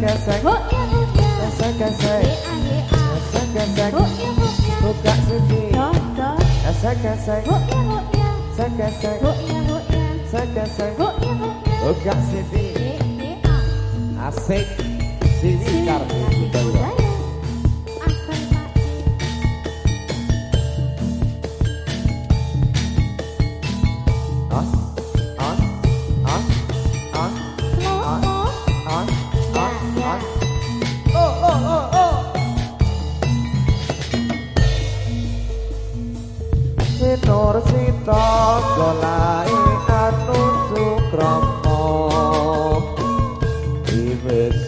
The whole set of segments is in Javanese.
kasak kasak kasak kasak kasak buka suci kasak kasak kasak kasak kasak kasak buka suci asik. Sini kartu kita Nur sita golai anu sukrama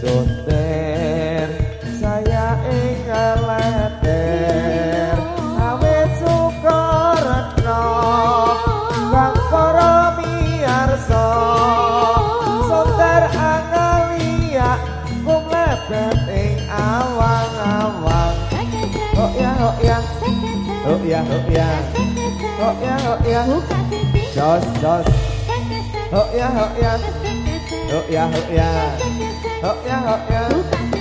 Iwesunten saya ing leter awet sukarna kang para miyarsa Sonder angalia kum lebet ing awang-awang Oh ya. Oh ya Oh ya oh ya Oh yeah, oh yeah. Just, just. Oh yeah, oh yeah. Oh yeah, oh yeah. Oh yeah, oh yeah.